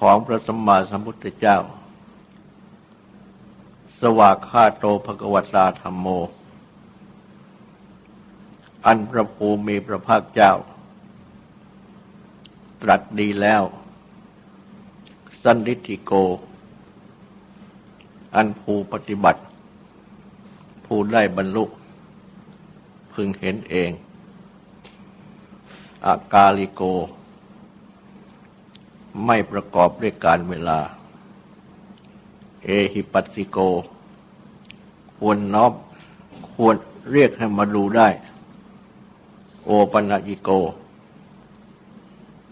ของพระสัมมาสัมพุทธเจ้า สวากขาโตภกวตาธรรมโม อันพระภูมิพระภาคเจ้า ตรัสดีแล้ว สันดิติโก อันภูปฏิบัติ ผู้ได้บรรลุ พึงเห็นเอง อากาลิโก ไม่ประกอบด้วยการเวลา เอหิปัสสิโก ควรน้อมควรเรียกให้มาดูได้ โอปัญญิโก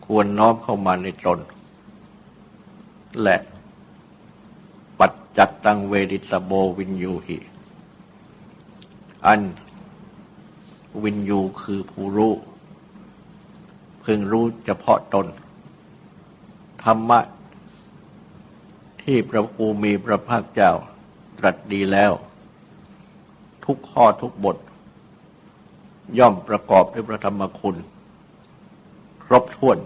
ควรน้อมเข้ามาในตน และปัจจัตตังเวดิตโบวินยูหิ อันวินยูคือผู้รู้พึงรู้เฉพาะตน ธรรมะ ที่พระภูมีพระภาคเจ้าตรัสดีแล้ว ทุกข้อทุกบท ย่อมประกอบด้วยพระธรรมคุณ ครบถ้วน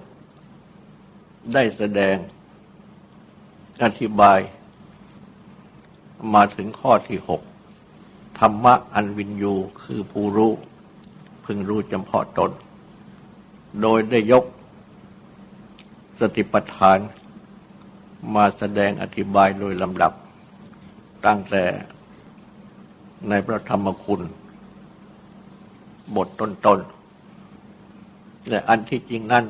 ได้แสดง อธิบาย มาถึงข้อที่หกธรรมะอันวินยูคือผู้รู้ พึงรู้จำเพาะตน โดยได้ยก สติปัฏฐาน มาแสดงอธิบายโดยลำดับ ตั้งแต่ในพระธรรมคุณ บทต้นๆและอันที่จริงนั้น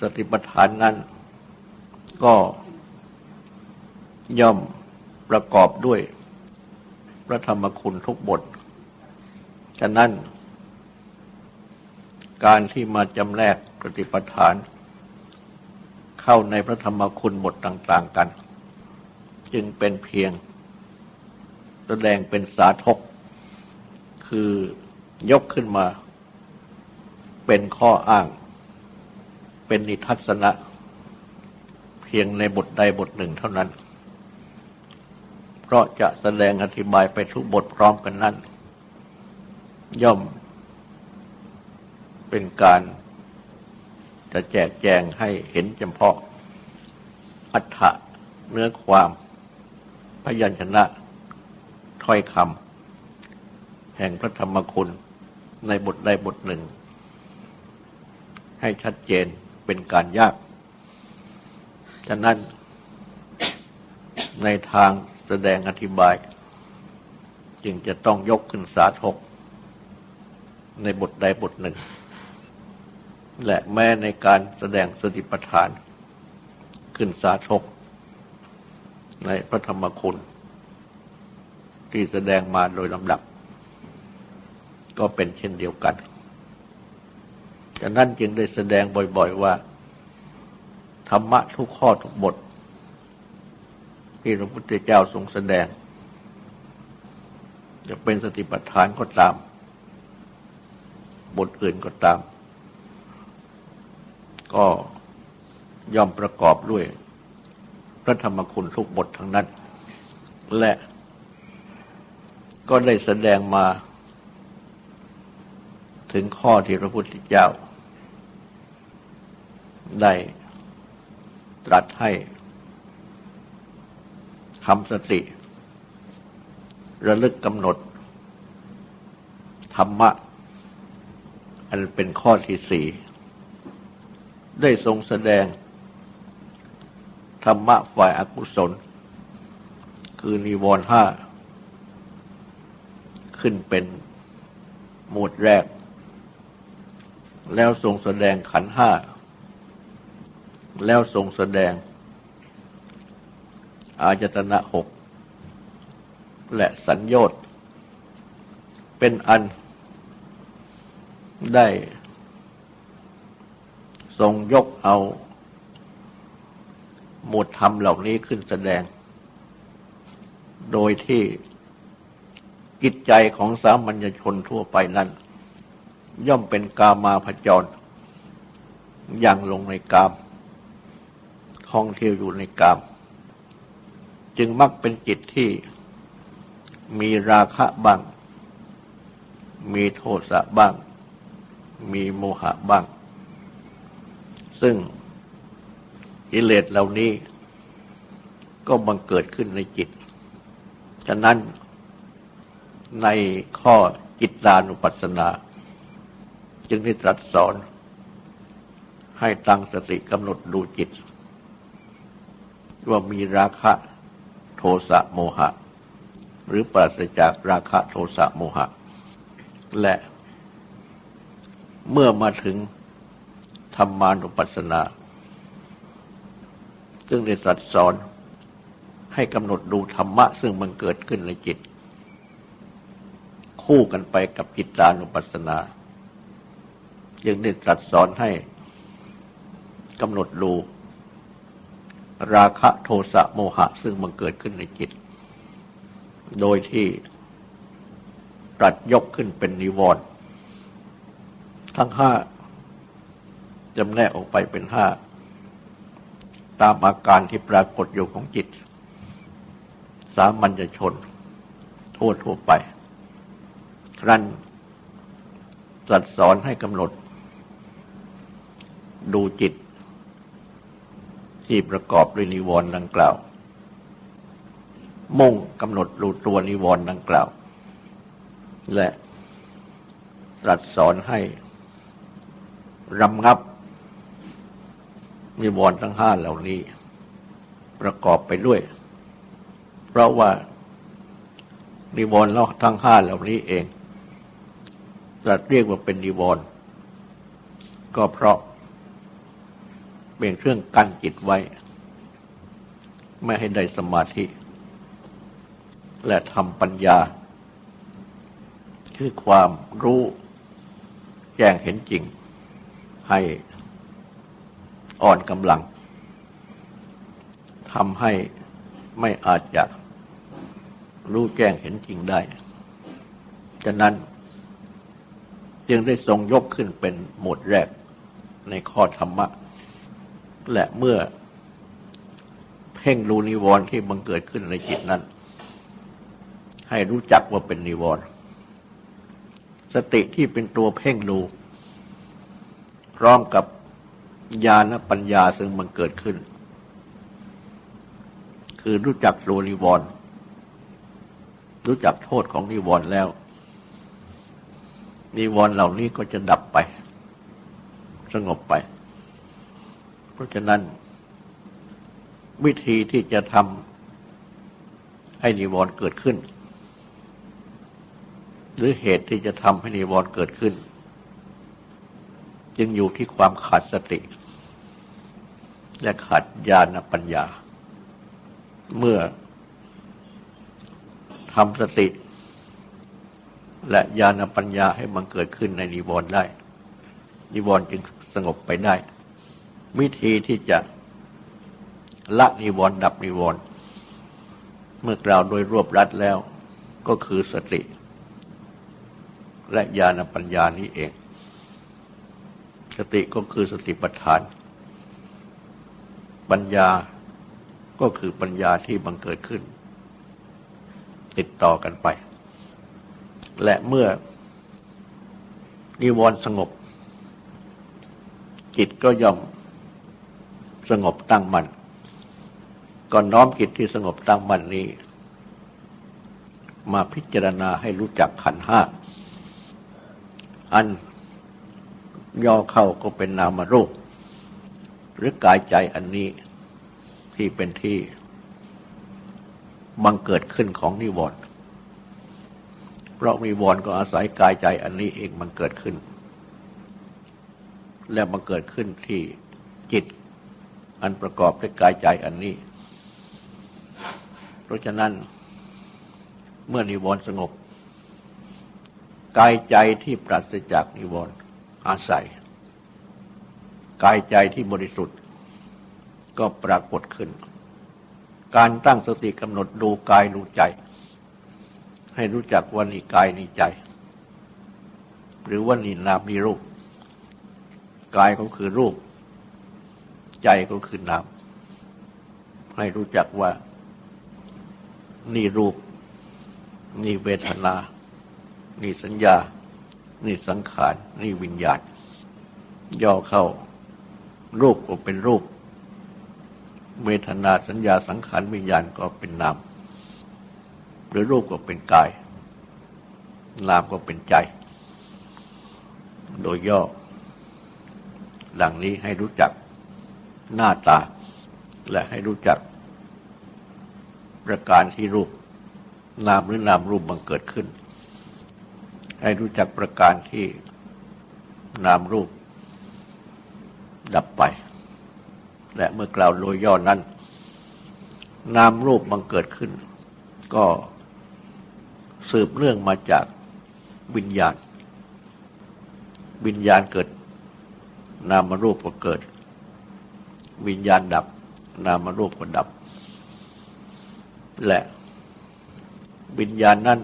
สติปัฏฐานนั้น ก็ย่อมประกอบด้วย พระธรรมคุณทุกบท ฉะนั้น การที่มาจำแนกปฏิปทาน เข้าในพระธรรมคุณบทต่าง ๆกัน จึงเป็นเพียง แสดงเป็นสาธก คือยกขึ้นมา เป็นข้ออ้าง เป็นนิทัศนะ เพียงในบทใดบทหนึ่งเท่านั้น เพราะจะแสดงอธิบายไปทุกบทพร้อมกันนั้น ย่อมเป็นการ จะแจกแจงให้เห็นเฉพาะ อัฏฐะเนื้อความ พยัญชนะ ถ้อยคำแห่งพระธรรมคุณในบทใดบทหนึ่ง ให้ชัดเจนเป็นการยาก ฉะนั้นในทางแสดงอธิบาย จึงจะต้องยกขึ้นสาธกในบทใดบทหนึ่ง และแม้ในการแสดงสติปัฏฐานขึ้นสาธกในพระธรรมคุณ ที่แสดงมาโดยลำดับ ก็เป็นเช่นเดียวกันฉะนั้นจึงได้แสดงบ่อยๆว่า ธรรมะทุกข้อทุกบท ที่พระพุทธเจ้าทรงแสดง จะเป็นสติปัฏฐานก็ตาม บทอื่นก็ตาม ก็ย่อมประกอบด้วย พระธรรมคุณทุกบททั้งนั้น และก็ได้แสดงมาถึงข้อที่พระพุทธเจ้า ได้ตรัสให้ทำสติ ระลึกกำหนด ธรรมะ อันเป็นข้อที่สี่ ได้ทรงแสดง ธรรมะฝ่ายอากุศล คือนิวรณ์ห้า ขึ้นเป็นหมวดแรก แล้วทรงแสดงขันห้า แล้วทรงแสดง อาจตนะหก และสัญญต์เป็นอันได้ ทรงยกเอา หมวดธรรมเหล่านี้ขึ้นแสดง โดยที่กิจใจของสามัญชนทั่วไปนั้น ย่อมเป็นกามาพจร อย่างลงในกาม ท่องเที่ยวอยู่ในกาม จึงมักเป็นจิตที่มีราคะบ้าง มีโทสะบ้าง มีโมหะบ้าง ซึ่งกิเลสเหล่านี้ก็บังเกิดขึ้นในจิต ฉะนั้นในข้อจิตานุปัสสนา จึงได้ตรัสสอน ให้ตั้งสติกำหนดดูจิต ว่ามีราคะโทสะโมหะ หรือปราศจากราคะโทสะโมหะ และเมื่อมาถึง ธรรมานุปัสสนา ซึ่งได้ตรัสสอนให้กำหนดดูธรรมะ ซึ่งมันเกิดขึ้นในจิต คู่กันไปกับจิตานุปัสสนา ยังได้ตรัสสอนให้กำหนดดูราคะโทสะโมหะ ซึ่งมันเกิดขึ้นในจิต โดยที่ตรัสยกขึ้นเป็นนิวรณ์ทั้งห้า จำแนกออกไปเป็นห้า ตามอาการที่ปรากฏอยู่ของจิต สามัญชน ทั่วทั่วไป ครั้นตรัสสอนให้กำหนด ดูจิต ที่ประกอบด้วยนิวรณ์ดังกล่าว มุ่งกำหนดดูตัวนิวรณ์ดังกล่าว และตรัสสอนให้รำงับ นิวรณ์ทั้งห้าเหล่านี้ ประกอบไปด้วย เพราะว่านิวรณ์ทั้งห้าเหล่านี้เองจะเรียกว่าเป็นนิวรณ์ก็เพราะ เป็นเครื่องกั้นจิตไว้ ไม่ให้ได้สมาธิ และทำปัญญา คือความรู้แจ้งเห็นจริงให้ อ่อนกำลังทำให้ไม่อาจจะรู้แจ้งเห็นจริงได้ ฉะนั้นจึงได้ทรงยกขึ้นเป็นหมวดแรกในข้อธรรมะ และเมื่อเพ่งรูนิวรณ์ที่บังเกิดขึ้นในจิตนั้น ให้รู้จักว่าเป็นนิวรณ์สติที่เป็นตัวเพ่งรูพร้อมกับ ญาณปัญญาซึ่งมันเกิดขึ้น คือรู้จักโลนิวรณ์รู้จักโทษของนิวรณ์แล้ว นิวรณ์เหล่านี้ก็จะดับไป สงบไป เพราะฉะนั้น วิธีที่จะทำให้นิวรณ์เกิดขึ้น หรือเหตุที่จะทำให้นิวรณ์เกิดขึ้น จึงอยู่ที่ความขาดสติ และขาดญาณปัญญา เมื่อทำสติ และญาณปัญญาให้มันเกิดขึ้นในนิวรณ์ได้ นิวรณ์จึงสงบไปได้ วิธีที่จะละนิวรณ์ดับนิวรณ์เมื่อกล่าวโดยรวบรัดแล้วก็คือสติ และญาณปัญญานี้เอง สติก็คือสติปัฏฐาน ปัญญาก็คือปัญญาที่บังเกิดขึ้น ติดต่อกันไป และเมื่อนิวรณ์สงบ จิตก็ย่อมสงบตั้งมัน่นก่อนน้อมจิตที่สงบตั้งมั่นนี้ มาพิจารณาให้รู้จักขันห้าอันย่อเข้าก็เป็นนามรูป หรือกายใจอันนี้ที่เป็นที่บังเกิดขึ้นของนิวรณ์เพราะนิวรณ์ก็อาศัยกายใจอันนี้เองมันเกิดขึ้น และมันเกิดขึ้นที่จิตอันประกอบด้วยกายใจอันนี้ เพราะฉะนั้น เมื่อนิวรณ์สงบ กายใจที่ปราศจากนิวรณ์อาศัย กายใจที่บริสุทธิ์ ก็ปรากฏขึ้น การตั้งสติกำหนดดูกายดูใจ ให้รู้จักว่านี่กายนี่ใจ หรือว่านี่นามนี่รูป กายก็คือรูป ใจก็คือนาม ให้รู้จักว่านี่รูป นี่เวทนา นี่สัญญา นี่สังขาร นี่วิญญาณ ย่อเข้า รูปก็เป็นรูป เวทนาสัญญาสังขารวิญญาณก็เป็นนามหรือรูปก็เป็นกาย นามก็เป็นใจ โดยย่อ หลังนี้ให้รู้จักหน้าตา และให้รู้จัก ประการที่รูป นามหรือนามรูปบังเกิดขึ้น ให้รู้จักประการที่นามรูป ดับไป และเมื่อกล่าวโดยย่อนั้น นามรูปบังเกิดขึ้น ก็สืบเรื่องมาจากวิญญาณ วิญญาณเกิด นามรูปก็เกิด วิญญาณดับ นามรูปก็ดับ และวิญญาณนั้น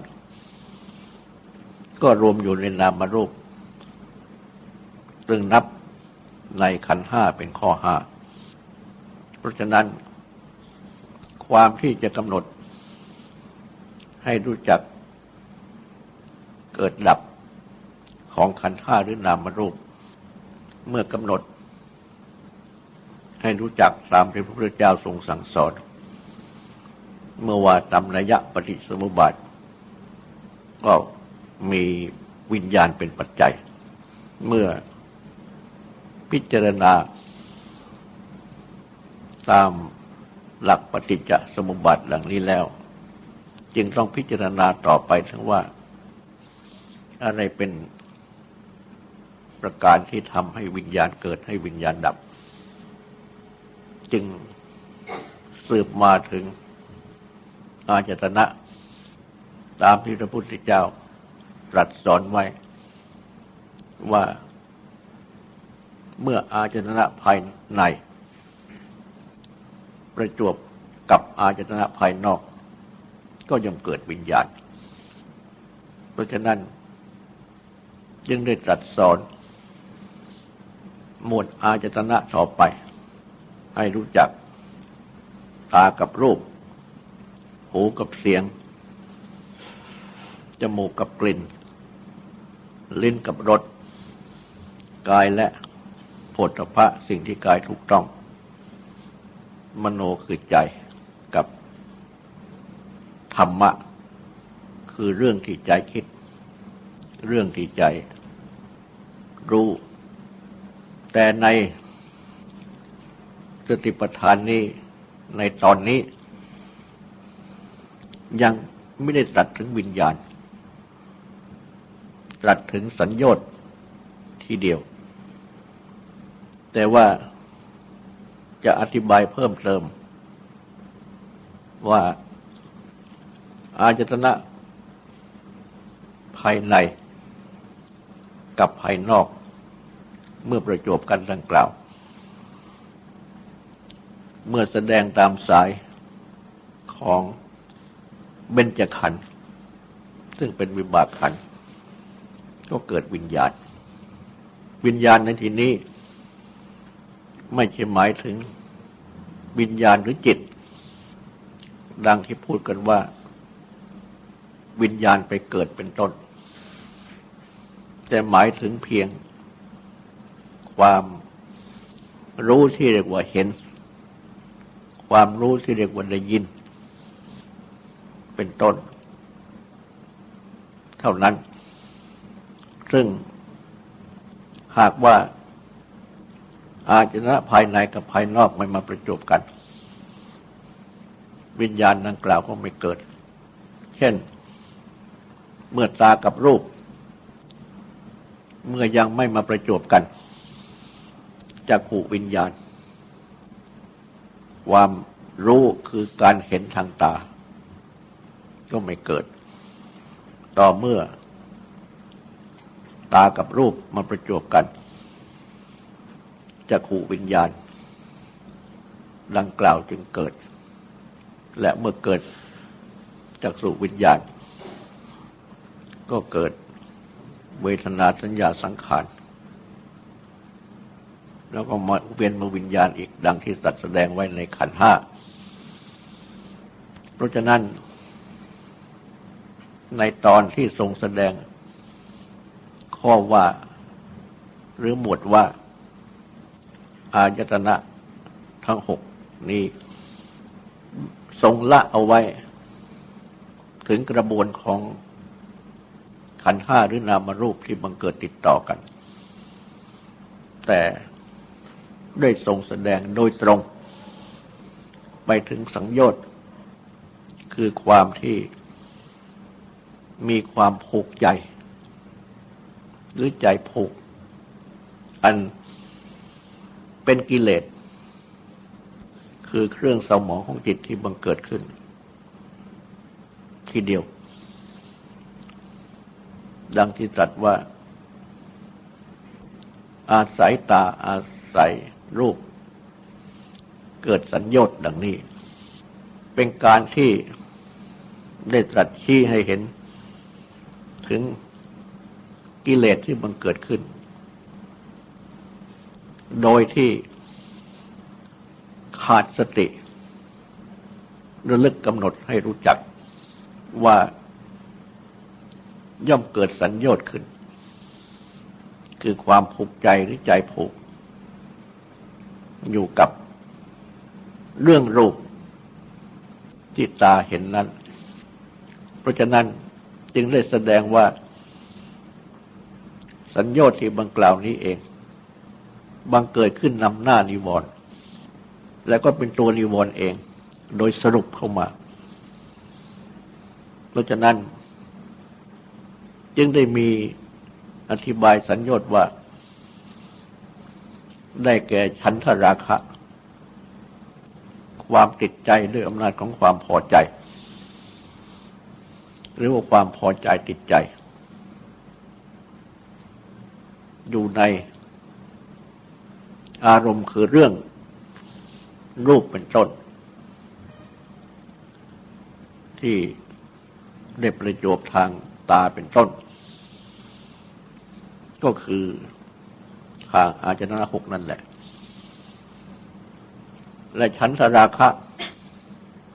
ก็รวมอยู่ในนามรูป ซึ่งนับ ในขันห้าเป็นข้อห้า เพราะฉะนั้น ความที่จะกำหนด ให้รู้จักเกิดดับของขันห้าหรือนามรูป เมื่อกำหนด ให้รู้จักตามที่พระพุทธเจ้าทรงสั่งสอน เมื่อว่าตำนยะปฏิสมุบาทก็มีวิญญาณเป็นปัจจัย เมื่อ พิจารณา ตามหลักปฏิจจสมุปบาทหลังนี้แล้ว จึงต้องพิจารณาต่อไปทั้งว่า อะไรเป็นประการที่ทำให้วิญญาณเกิดให้วิญญาณดับ จึงสืบมาถึงอาจตนะ ตามที่พระพุทธเจ้าตรัสสอนไว้ว่า เมื่ออาจตนะภายใน ประจวบกับอาจตนะภายนอก ก็ย่อมเกิดวิญญาณ เพราะฉะนั้นจึงได้ตรัสสอน หมวดอาจตนะต่อไป ให้รู้จักตากับรูป หูกับเสียง จมูกกับกลิ่น ลิ้นกับรส กายและ โผฏฐะสิ่งที่กายถูกต้อง มโนคือใจกับธรรมะ คือเรื่องที่ใจคิด เรื่องที่ใจรู้ แต่ในสติปัฏฐานนี้ในตอนนี้ ยังไม่ได้ตัดถึงวิญญาณ ตรัสถึงสัญญต์ทีเดียว แต่ว่าจะอธิบายเพิ่มเติม ว่าอาจตนะภายในกับภายนอก เมื่อประจบกันดังกล่าว เมื่อแสดงตามสายของเบญจขันธ์ซึ่งเป็นวิบากขันธ์ก็เกิดวิญญาณ วิญญาณในที่นี้ ไม่ใช่หมายถึงวิญญาณหรือจิต ดังที่พูดกันว่า วิญญาณไปเกิดเป็นต้น แต่หมายถึงเพียง ความรู้ที่เรียกว่าเห็น ความรู้ที่เรียกว่าได้ยิน เป็นต้น เท่านั้น ซึ่งหากว่า อาจนะภายในกับภายนอกไม่มาประจบกัน วิญญาณดังกล่าวก็ไม่เกิด เช่น เมื่อตากับรูป เมื่อยังไม่มาประจบกันจะขูวิญญาณ ความรู้คือการเห็นทางตา ก็ไม่เกิด ต่อเมื่อ ตากับรูปมาประจบกัน จะขู่วิญญาณดังกล่าวจึงเกิด และเมื่อเกิดจากสู่วิญญาณ ก็เกิดเวทนาสัญญาสังขาร แล้วก็มาเวียนมาวิญญาณอีกดังที่สัตว์แสดงไว้ในขันห้า เพราะฉะนั้น ในตอนที่ทรงแสดงข้อว่าหรือหมวดว่า อายตนะทั้งหกนี้ทรงละเอาไว้ ถึงกระบวนของขันห้าหรือนามรูปที่บังเกิดติดต่อกัน แต่ได้ทรงแสดงโดยตรง ไปถึงสังโยชน์ คือความที่มีความผูกใจ หรือใจผูก อัน เป็นกิเลส คือเครื่องสมองของจิตที่บังเกิดขึ้น ทีเดียว ดังที่ตรัสว่า อาศัยตาอาศัยรูป เกิดสัญญต์ดังนี้ เป็นการที่ได้ตรัสชี้ให้เห็น ถึงกิเลสที่บังเกิดขึ้น โดยที่ขาดสติระลึกกำหนดให้รู้จักว่าย่อมเกิดสัญญาขึ้น คือความผูกใจหรือใจผูก อยู่กับเรื่องรูปที่ตาเห็นนั้น เพราะฉะนั้นจึงได้แสดงว่า สัญญาที่บังกล่าวนี้เอง บังเกิดขึ้นนำหน้านิวรณ์แล้วก็เป็นตัวนิวรณ์เอง โดยสรุปเข้ามา เพราะฉะนั้น จึงได้มีอธิบายสัญญาว่า ได้แก่ฉันทราคะ ความติดใจด้วยอำนาจของความพอใจ หรือว่าความพอใจติดใจ อยู่ใน อารมณ์คือเรื่อง รูปเป็นต้น ที่ได้ประโยชน์ทางตาเป็นต้น ก็คือทางอาจนะหกนั่นแหละ และชั้นสราคะ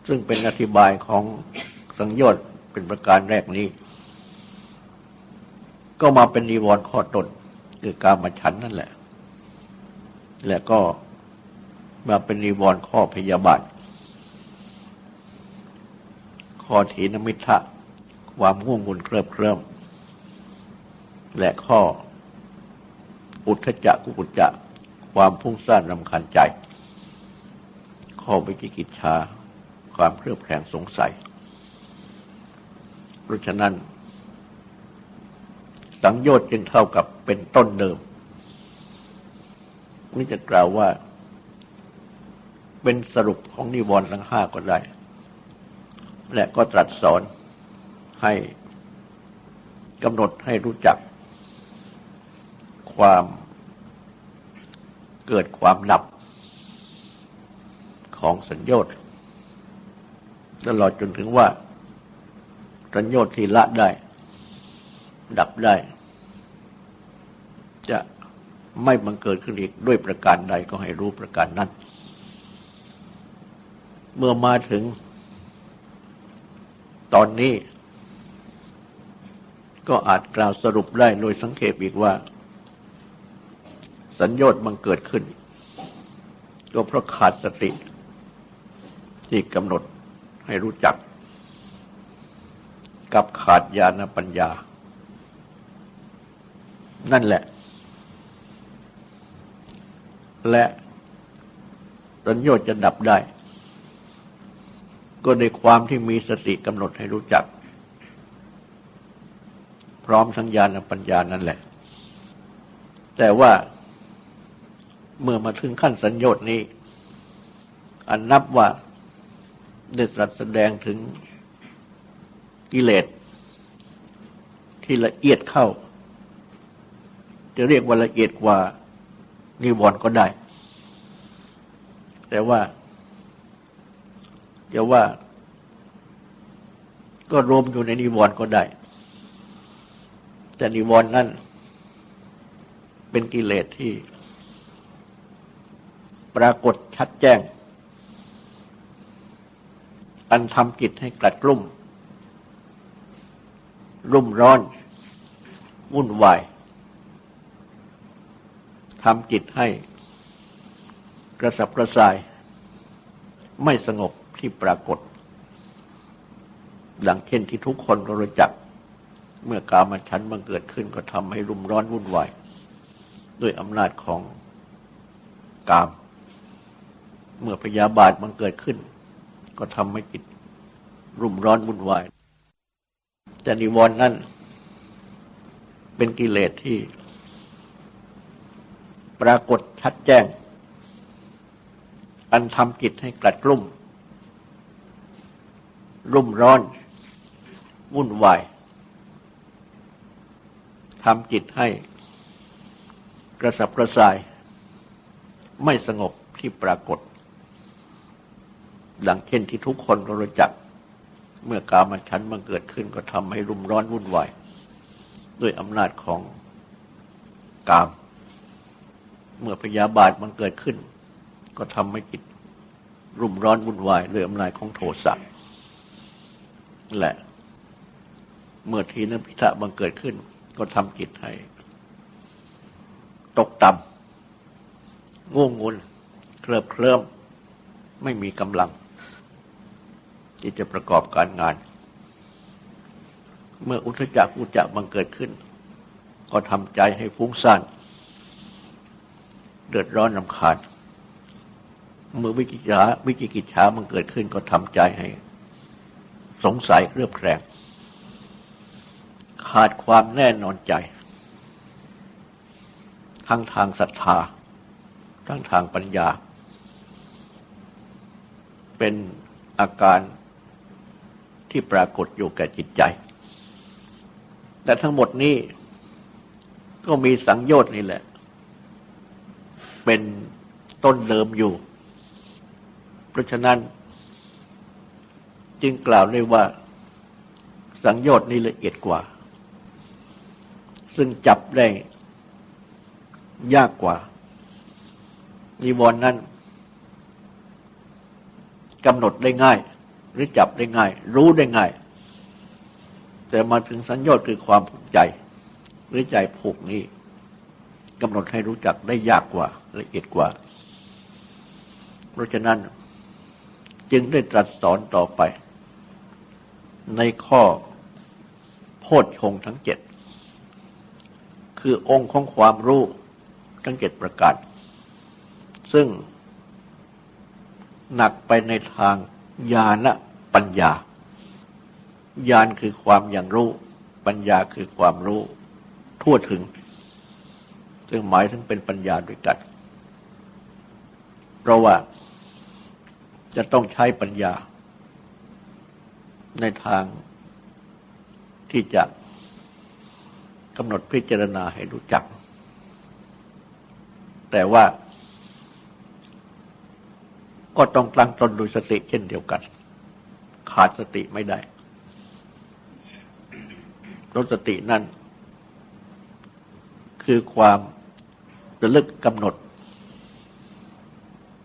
ซึ่งเป็นอธิบายของสังโยชน์เป็นประการแรกนี้ ก็มาเป็นนิวรณ์ข้อต้นคือการมาฉันนั่นแหละ และก็มาเป็นนิวรณ์ข้อพยาบาท ข้อถีนมิทะความง่วงงุนเคลิบเคลิ้มและข้อ อุทธจักกุกุจจะ ความพุ่งสร้างรำคัญใจ ข้อวิจิกิจชา ความเครือบแคลงสงสัย เพราะฉะนั้น สังโยชน์จึงเท่ากับเป็นต้นเดิม นี่จะกล่าวว่า เป็นสรุปของนิวรณ์ทั้งห้าก็ได้ และก็ตรัสสอนให้กำหนดให้รู้จัก ความเกิดความดับของสัญญาตลอดจนถึงว่าสัญญาที่ละได้ ดับได้ ไม่บังเกิดขึ้นอีกด้วยประการใดก็ให้รู้ประการนั้น เมื่อมาถึง ตอนนี้ ก็อาจกล่าวสรุปได้โดยสังเกตอีกว่า สัญญาตบังเกิดขึ้น ก็เพราะขาดสติที่กำหนดให้รู้จัก กับขาดญาณปัญญา นั่นแหละ และสัญญน์จะดับได้ ก็ในความที่มีสติกำหนดให้รู้จัก พร้อมสัญญาณปัญญานั่นแหละ แต่ว่าเมื่อมาถึงขั้นสัญญน์นี้ อันนับว่าได้ตรัสแสดงถึงกิเลสที่ละเอียดเข้า จะเรียกว่าละเอียดกว่า นิวรณ์ก็ได้ แต่ว่าจะว่า ก็รวมอยู่ในนิวรณ์ก็ได้ แต่นิวรณ์นั้นเป็นกิเลสที่ ปรากฏชัดแจ้ง อันทำกิจให้กลัดกลุ่ม รุ่มร้อน วุ่นวาย ทำจิตให้กระสับกระส่าย ไม่สงบที่ปรากฏ ดังเช่นที่ทุกคนรู้จัก เมื่อกามันชันบังเกิดขึ้นก็ทำให้รุ่มร้อนวุ่นวาย ด้วยอำนาจของกาม เมื่อพยาบาทมันเกิดขึ้น ก็ทำให้จิตรุ่มร้อนวุ่นวายแต่นิวรณ์นั้นเป็นกิเลสที่ ปรากฏชัดแจ้ง อันทำจิตให้กลัดกลุ่ม รุ่มร้อน วุ่นวายทำจิตให้กระสับกระส่าย ไม่สงบที่ปรากฏ ดังเช่นที่ทุกคนรู้จัก เมื่อกามันชันมันเกิดขึ้นก็ทำให้รุ่มร้อนวุ่นวาย ด้วยอำนาจของกาม เมื่อพยาบาทมันเกิดขึ้น ก็ทำให้จิตรุ่มร้อนวุ่นวายด้วยอำนาจของโทสะและเมื่อทีนพิทะบังเกิดขึ้น ก็ทำจิตให้ ตกต่ำง่วงงุนเคลิบเคลิ้มไม่มีกำลัง ที่จะประกอบการงาน เมื่ออุทจักอุจักบังเกิดขึ้น ก็ทำใจให้ฟุ้งซ่าน เดือดร้อนรำคาญ เมื่อวิกิจาวิจิกิจฉามันเกิดขึ้นก็ทำใจให้ สงสัยเรือบแคลงขาดความแน่นอนใจ ทั้งทางศรัทธา ทั้งทางปัญญา เป็นอาการที่ปรากฏอยู่แก่จิตใจ แต่ทั้งหมดนี้ก็มีสังโยชน์นี่แหละ เป็นต้นเดิมอยู่ เพราะฉะนั้น จึงกล่าวได้ว่า สังโยชน์นี้ละเอียดกว่า ซึ่งจับได้ ยากกว่า นิวรณ์นั้นกำหนดได้ง่าย หรือจับได้ง่าย รู้ได้ง่าย แต่มาถึงสัญญาคือความผูกใจ หรือใจผูกนี้ กำหนดให้รู้จักได้ยากกว่าละเอียดกว่า เพราะฉะนั้นจึงได้ตรัสสอนต่อไป ในข้อโพชฌงทั้งเจ็ด คือองค์ของความรู้ทั้งเจ็ดประการ ซึ่งหนักไปในทางญาณปัญญา ญาณคือความอย่างรู้ ปัญญาคือความรู้ทั่วถึง ซึ่งหมายถึงเป็นปัญญาด้วยกัน เพราะว่าจะต้องใช้ปัญญา ในทางที่จะกำหนดพิจารณาให้รู้จัก แต่ว่าก็ต้องตั้งตนดยสติเช่นเดียวกัน ขาดสติไม่ได้รสตินั่น คือความ ระลึกกำหนด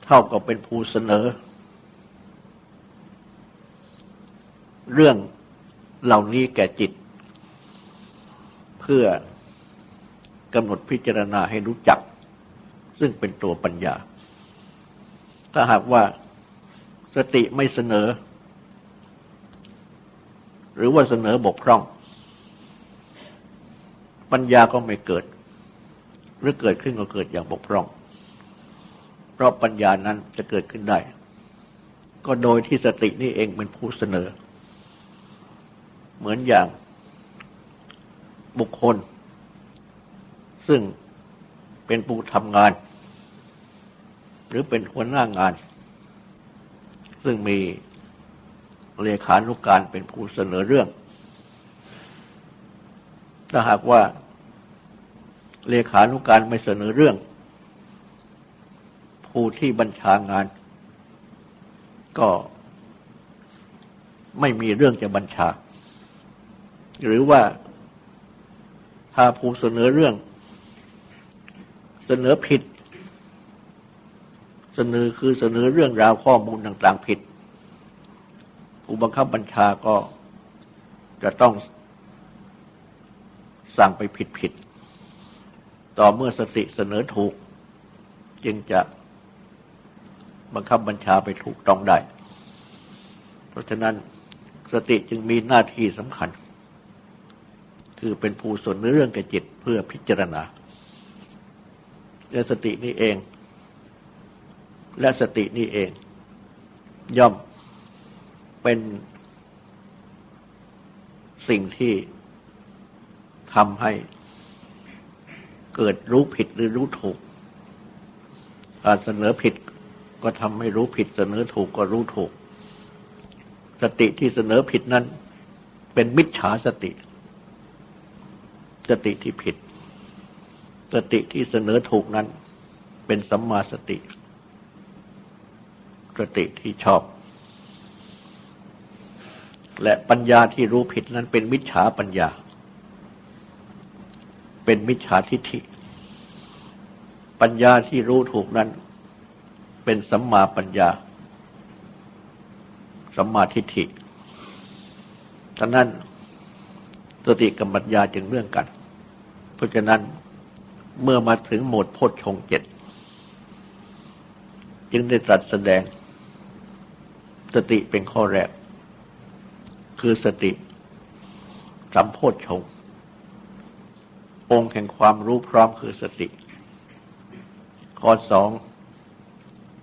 เท่ากับเป็นผู้เสนอ เรื่องเหล่านี้แก่จิต เพื่อกำหนดพิจารณาให้รู้จัก ซึ่งเป็นตัวปัญญา ถ้าหากว่าสติไม่เสนอ หรือว่าเสนอบกพร่อง ปัญญาก็ไม่เกิด หรือเกิดขึ้นก็เกิดอย่างบกพร่อง เพราะปัญญานั้นจะเกิดขึ้นได้ ก็โดยที่สตินี่เองเป็นผู้เสนอ เหมือนอย่างบุคคล ซึ่งเป็นผู้ทำงาน หรือเป็นหัวหน้างาน ซึ่งมีเลขานุกการเป็นผู้เสนอเรื่อง ถ้าหากว่า เลขานุการไม่เสนอเรื่อง ผู้ที่บัญชางาน ก็ไม่มีเรื่องจะบัญชา หรือว่าถ้าผู้เสนอเรื่อง เสนอผิด เสนอคือเสนอเรื่องราวข้อมูลต่างๆผิด ผู้บังคับบัญชาก็จะต้องสั่งไปผิดผิด ต่อเมื่อสติเสนอถูก จึงจะบังคับบัญชาไปถูกต้องได้ เพราะฉะนั้นสติจึงมีหน้าที่สำคัญ คือเป็นผู้สนเรื่องแก่จิตเพื่อพิจารณาและสตินี้เอง และสตินี้เอง ย่อมเป็นสิ่งที่ทำให้ เกิดรู้ผิดหรือรู้ถูกการเสนอผิดก็ทำให้รู้ผิด เสนอถูกก็รู้ถูก สติที่เสนอผิดนั้น เป็นมิจฉาสติ สติที่ผิด สติที่เสนอถูกนั้น เป็นสัมมาสติ สติที่ชอบ และปัญญาที่รู้ผิดนั้นเป็นมิจฉาปัญญา เป็นมิจฉาทิฏฐิ ปัญญาที่รู้ถูกนั้น เป็นสัมมาปัญญา สัมมาทิฏฐิฉะนั้นสติกับปัญญาจึงเรื่องกัน เพราะฉะนั้นเมื่อมาถึงโหมดโพชฌงเจ็ดจึงได้ตรัสแสดง สติเป็นข้อแรก คือสติสัมโพธชง องค์แห่งความรู้พร้อมคือสติ ข้อสอง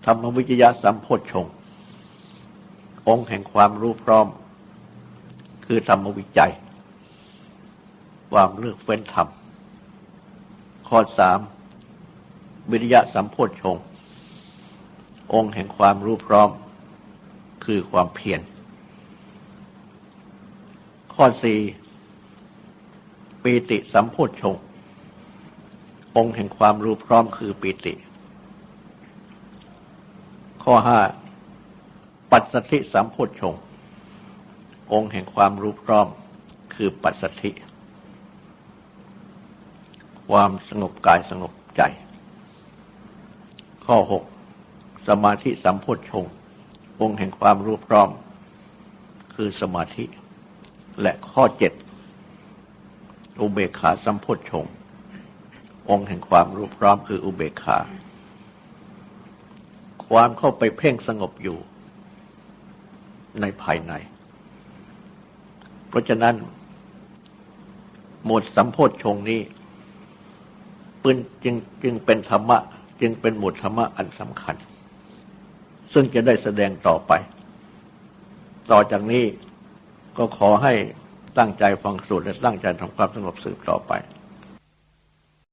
ธรรมวิจยะสัมโพธชงองค์แห่งความรู้พร้อม คือธรรมวิจัย ความเลือกเฟ้นธรรม ข้อสามวิริยะสัมโพธชงองค์แห่งความรู้พร้อม คือความเพียรข้อสี่ ปีติสัมโพชงองค์แห่งความรู้พร้อมคือปีติ ข้อห้าปัสสธิสัมโพชงองค์แห่งความรู้พร้อมคือปัสสธิ ความสงบกายสงบใจ ข้อหกสมาธิสัมโพชงองค์แห่งความรู้พร้อม คือสมาธิ และข้อเจ็ด อุเบกขาสัมโพุทธชงองค์แห่งความรู้พร้อมคืออุเบกขา ความเข้าไปเพ่งสงบอยู่ ในภายใน เพราะฉะนั้น หมวดสัมโพธชงนี้ปืนจึงจึงเป็นธรรมะ จึงเป็นหมวดธรรมะอันสำคัญ ซึ่งจะได้แสดงต่อไป ต่อจากนี้ก็ขอให้ ตั้งใจฟังสูตรและตั้งใจทำความสงบสืบต่อไป